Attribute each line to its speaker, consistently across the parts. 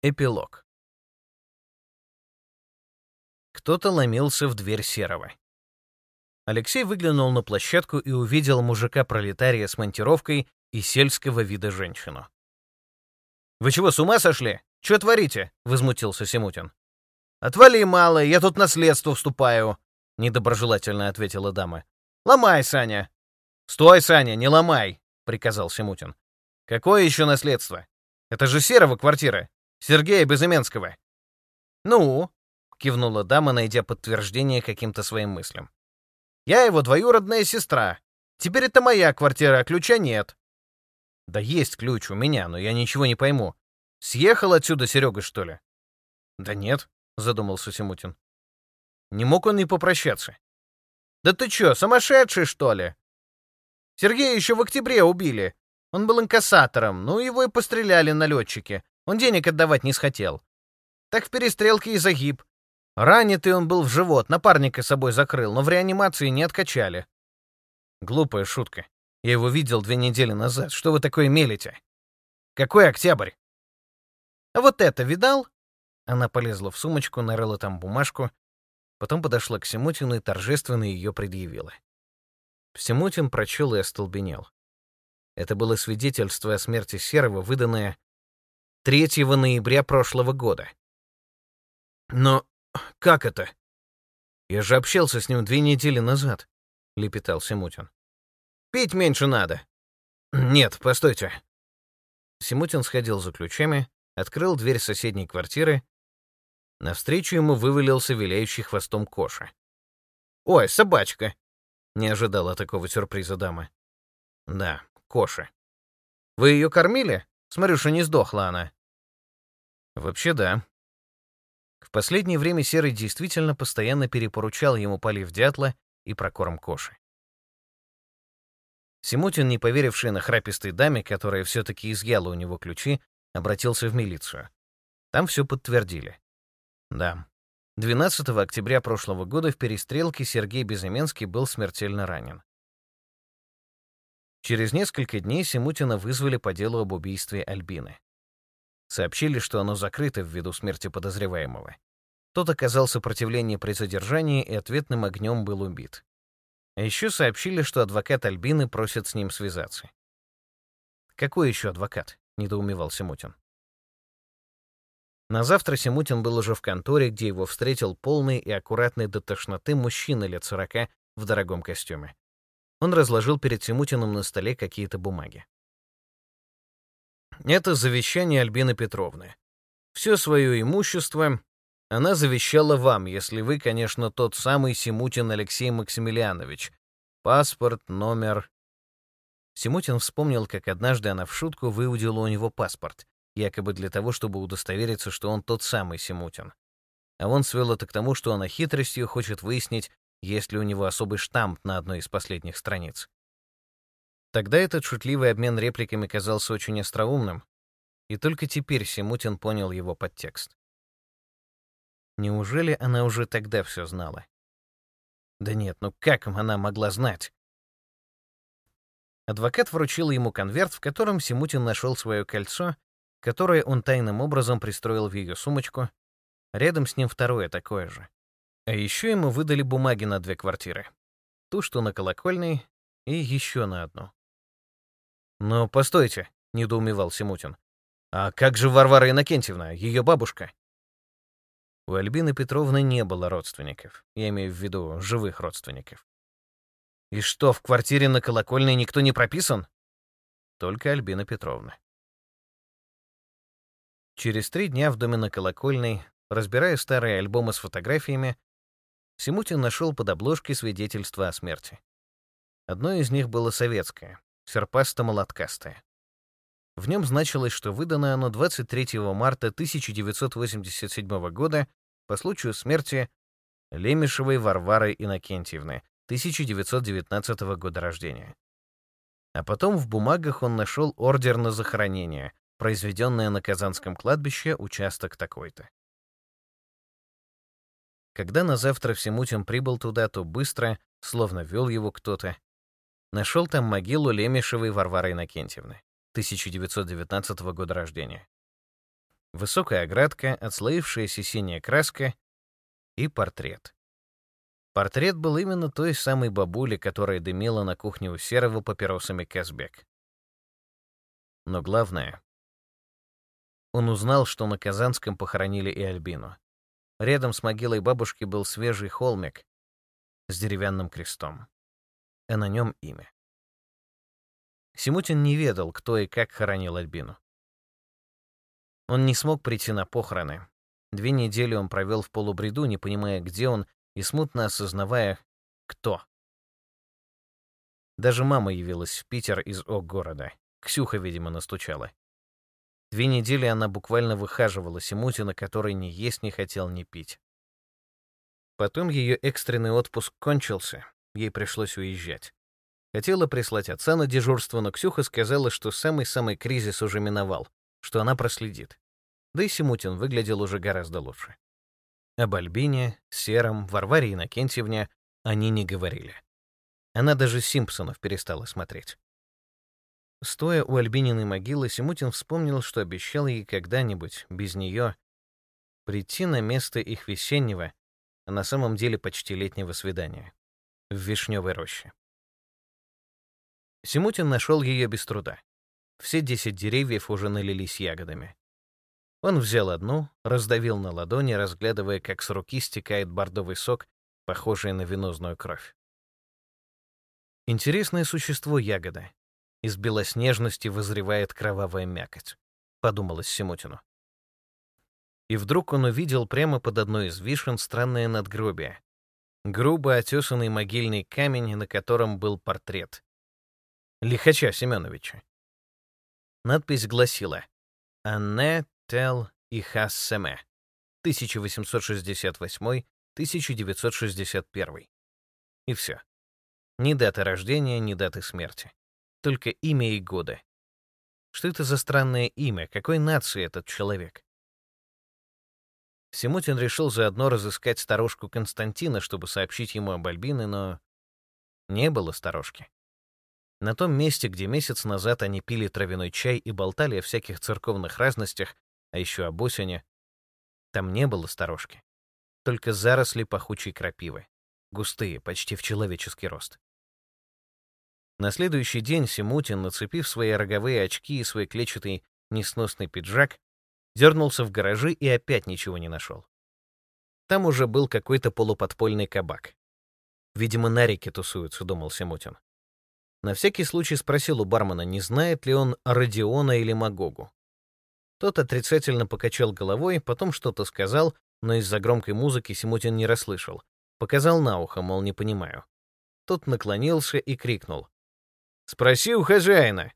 Speaker 1: Эпилог. Кто-то ломился в дверь Серого. Алексей выглянул на площадку и увидел мужика-пролетария с монтировкой и сельского вида женщину. «Вы чего, с ума сошли? Что творите?» — возмутился Симутин. «Отвали, малое, я тут наследство вступаю», — недоброжелательно ответила дама. «Ломай, Саня!» «Стой, Саня, не ломай!» — приказал Симутин. «Какое еще наследство? Это же Серого квартира. Сергея Безыменского. Ну, кивнула дама, найдя подтверждение каким-то своим мыслям. Я его двоюродная сестра. Теперь это моя квартира, а ключа нет. Да есть ключ у меня, но я ничего не пойму. Съехал отсюда Серега, что ли? Да нет, задумался Симутин. Не мог он не попрощаться. Да ты чё, сумасшедший, что ли? Сергея еще в октябре убили. Он был инкассатором, ну его и постреляли налетчики. Он денег отдавать не схотел. Так в перестрелке и загиб. Ранитый он был в живот, напарника собой закрыл, но в реанимации не откачали. Глупая шутка. Я его видел две недели назад. Что вы такое мелите? Какой октябрь? А вот это видал? Она полезла в сумочку, нарыла там бумажку, потом подошла к Семутину и торжественно ее предъявила. Семутин прочел и остолбенел. Это было свидетельство о смерти Серого, выданное 3 ноября прошлого года. Но как это? Я же общался с ним две недели назад, лепетал Симутин. Пить меньше надо. Нет, постойте. Симутин сходил за ключами, открыл дверь соседней квартиры. Навстречу ему вывалился виляющий хвостом Коша. «Ой, собачка!» — не ожидала такого сюрприза дама. «Да, Коша. Вы ее кормили? Смотрю, что не сдохла она». Вообще да. В последнее время Серый действительно постоянно перепоручал ему полив дятла и прокорм коши. Симутин, не поверивший на храпистой даме, которая все-таки изъяла у него ключи, обратился в милицию. Там все подтвердили. Да. 12 октября прошлого года в перестрелке Сергей Безыменский был смертельно ранен. Через несколько дней Симутина вызвали по делу об убийстве Альбины. Сообщили, что оно закрыто ввиду смерти подозреваемого. Тот оказал сопротивление при задержании и ответным огнем был убит. А еще сообщили, что адвокат Альбины просит с ним связаться. «Какой еще адвокат?» — недоумевал Симутин. На завтра Симутин был уже в конторе, где его встретил полный и аккуратный до тошноты мужчина лет сорока в дорогом костюме. Он разложил перед Симутиным на столе какие-то бумаги. Это завещание Альбины Петровны. Все свое имущество она завещала вам, если вы, конечно, тот самый Симутин Алексей Максимилианович. Паспорт, номер... Симутин вспомнил, как однажды она в шутку выудила у него паспорт, якобы для того, чтобы удостовериться, что он тот самый Симутин. А он свел это к тому, что она хитростью хочет выяснить, есть ли у него особый штамп на одной из последних страниц. Тогда этот шутливый обмен репликами казался очень остроумным, и только теперь Симутин понял его подтекст. Неужели она уже тогда все знала? Да нет, ну как она могла знать? Адвокат вручил ему конверт, в котором Симутин нашел свое кольцо, которое он тайным образом пристроил в ее сумочку. Рядом с ним второе такое же. А еще ему выдали бумаги на две квартиры. Ту, что на колокольной, и еще на одну. «Но постойте», — недоумевал Симутин. «А как же Варвара Иннокентьевна, ее бабушка?» У Альбины Петровны не было родственников. Я имею в виду живых родственников. «И что, в квартире на Колокольной никто не прописан?» Только Альбина Петровна. Через три дня в доме на Колокольной, разбирая старые альбомы с фотографиями, Симутин нашел под обложкой свидетельство о смерти. Одно из них было советское, серпасто-молоткастое. В нем значилось, что выдано оно 23 марта 1987 года по случаю смерти Лемешевой Варвары Иннокентьевны, 1919 года рождения. А потом в бумагах он нашел ордер на захоронение, произведенное на Казанском кладбище, участок такой-то. Когда на завтра Всемутин прибыл туда, то быстро, словно вел его кто-то, Нашел там могилу Лемешевой Варвары Иннокентьевны, 1919 года рождения. Высокая оградка, отслоившаяся синяя краска и портрет. Портрет был именно той самой бабули, которая дымила на кухне у Серого папиросами Казбек. Но главное, он узнал, что на Казанском похоронили и Альбину. Рядом с могилой бабушки был свежий холмик с деревянным крестом, а на нем имя. Симутин не ведал, кто и как хоронил Альбину. Он не смог прийти на похороны. Две недели он провел в полубреду, не понимая, где он, и смутно осознавая, кто. Даже мама явилась в Питер из О-города. Ксюха, видимо, настучала. Две недели она буквально выхаживала Симутина, который ни есть не хотел, ни пить. Потом ее экстренный отпуск кончился, ей пришлось уезжать. Хотела прислать отца на дежурство, но Ксюха сказала, что самый-самый кризис уже миновал, что она проследит. Да и Симутин выглядел уже гораздо лучше. Об Альбине, Сером, Варваре Иннокентьевне они не говорили. Она даже Симпсонов перестала смотреть. Стоя у Альбининой могилы, Симутин вспомнил, что обещал ей когда-нибудь, без нее, прийти на место их весеннего, а на самом деле почти летнего свидания, в Вишневой роще. Симутин нашел ее без труда. Все десять деревьев уже налились ягодами. Он взял одну, раздавил на ладони, разглядывая, как с руки стекает бордовый сок, похожий на венозную кровь. Интересное существо ягода. Из белоснежности вызревает кровавая мякоть, подумалось Симутину. И вдруг он увидел прямо под одной из вишен странное надгробие. Грубо отесанный могильный камень, на котором был портрет. Лихача Семеновича. Надпись гласила «Анне Тел и Хассеме, 1868-1961. И все. Ни даты рождения, ни даты смерти. Только имя и годы. Что это за странное имя? Какой нации этот человек? Симутин решил заодно разыскать старушку Константина, чтобы сообщить ему об Альбине, но не было старушки. На том месте, где месяц назад они пили травяной чай и болтали о всяких церковных разностях, а еще об осени. Там не было сторожки, только заросли пахучей крапивы, густые, почти в человеческий рост. На следующий день Симутин, нацепив свои роговые очки и свой клетчатый несносный пиджак, дернулся в гаражи и опять ничего не нашел. Там уже был какой-то полуподпольный кабак. Видимо, на реке тусуются, думал Симутин. На всякий случай спросил у бармена, не знает ли он Родиона или Магогу. Тот отрицательно покачал головой, потом что-то сказал, но из-за громкой музыки Симутин не расслышал. Показал на ухо, мол, не понимаю. Тот наклонился и крикнул. «Спроси у хозяина».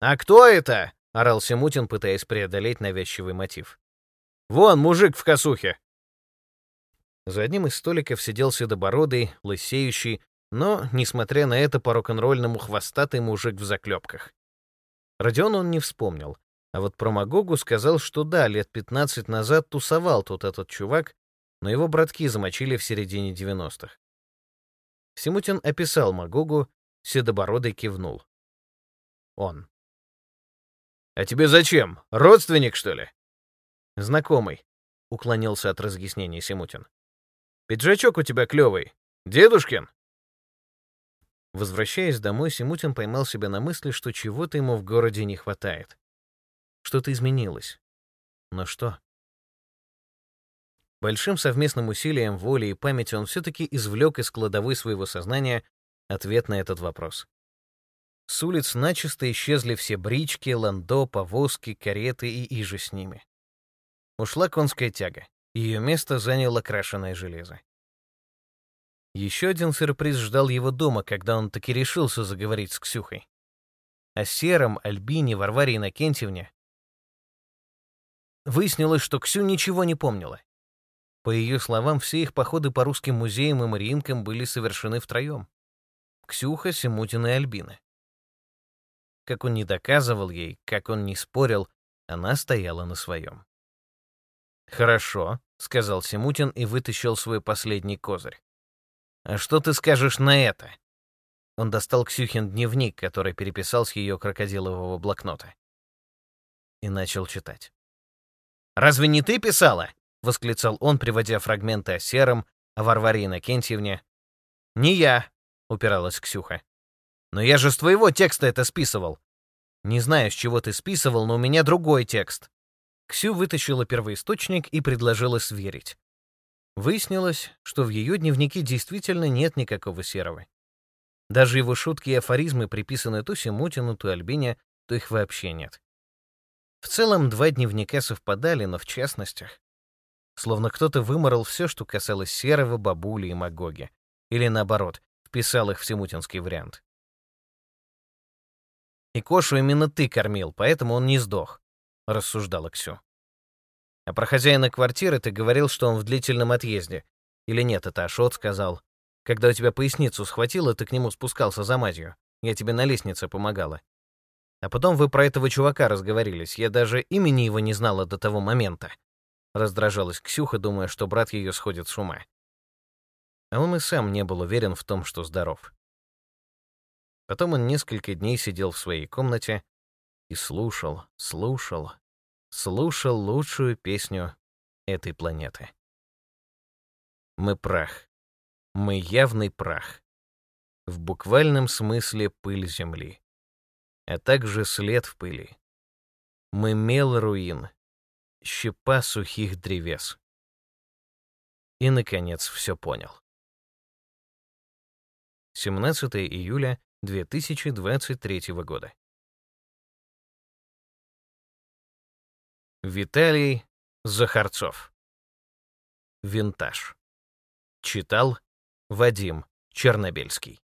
Speaker 1: «А кто это?» — орал Симутин, пытаясь преодолеть навязчивый мотив. «Вон, мужик в косухе!» За одним из столиков сидел седобородый, лысеющий, но, несмотря на это, по рок-н-ролльному хвостатый мужик в заклепках. Родион он не вспомнил, а вот про Магогу сказал, что да, лет 15 назад тусовал тут этот чувак, но его братки замочили в середине 90-х. Симутин описал Магогу, Седобородый кивнул. Он. «А тебе зачем? Родственник, что ли?» «Знакомый», — уклонился от разъяснений Симутин. «Пиджачок у тебя клевый. Дедушкин?» Возвращаясь домой, Симутин поймал себя на мысли, что чего-то ему в городе не хватает. Что-то изменилось. Но что? Большим совместным усилием воли и памяти он все-таки извлек из кладовой своего сознания ответ на этот вопрос. С улиц начисто исчезли все брички, ландо, повозки, кареты и иже с ними. Ушла конская тяга. Ее место заняло крашеное железо. Еще один сюрприз ждал его дома, когда он таки решился заговорить с Ксюхой. О Сером, Альбине, Варваре Иннокентьевне Выяснилось, что Ксю ничего не помнила. По ее словам, все их походы по русским музеям и мариинкам были совершены втроем. Ксюха, Симутина и Альбина. Как он не доказывал ей, как он не спорил, она стояла на своем. «Хорошо», — сказал Симутин и вытащил свой последний козырь. «А что ты скажешь на это?» Он достал Ксюхин дневник, который переписал с ее крокодилового блокнота. И начал читать. Разве не ты писала?» — восклицал он, приводя фрагменты о Сером, о Варваре Иннокентьевне. «Не я», — упиралась Ксюха. «Но я же с твоего текста это списывал». «Не знаю, с чего ты списывал, но у меня другой текст». Ксю вытащила первоисточник и предложила сверить. Выяснилось, что в ее дневнике действительно нет никакого Серого. Даже его шутки и афоризмы приписаны то Симутину, то Альбине, то их вообще нет. В целом, два дневника совпадали, но в частностях. Словно кто-то выморал все, что касалось Серого, Бабули и Магоги. Или наоборот, вписал их в Симутинский вариант. «И Кошу именно ты кормил, поэтому он не сдох», — рассуждала Ксю. «А про хозяина квартиры ты говорил, что он в длительном отъезде. Или нет, это Ашот сказал. Когда у тебя поясницу схватило, ты к нему спускался за мазью. Я тебе на лестнице помогала. А потом вы про этого чувака разговорились. Я даже имени его не знала до того момента. Раздражалась Ксюха, думая, что брат ее сходит с ума. А он и сам не был уверен в том, что здоров. Потом он несколько дней сидел в своей комнате и слушал, слушал, слушал лучшую песню этой планеты. Мы прах. Мы явный прах. В буквальном смысле пыль Земли. А также след в пыли. Мы мел руин, щепа сухих древес. И, наконец, все понял. 17 июля 2023 года. Виталий Захарцов. Винтаж. Читал Вадим Чернобельский.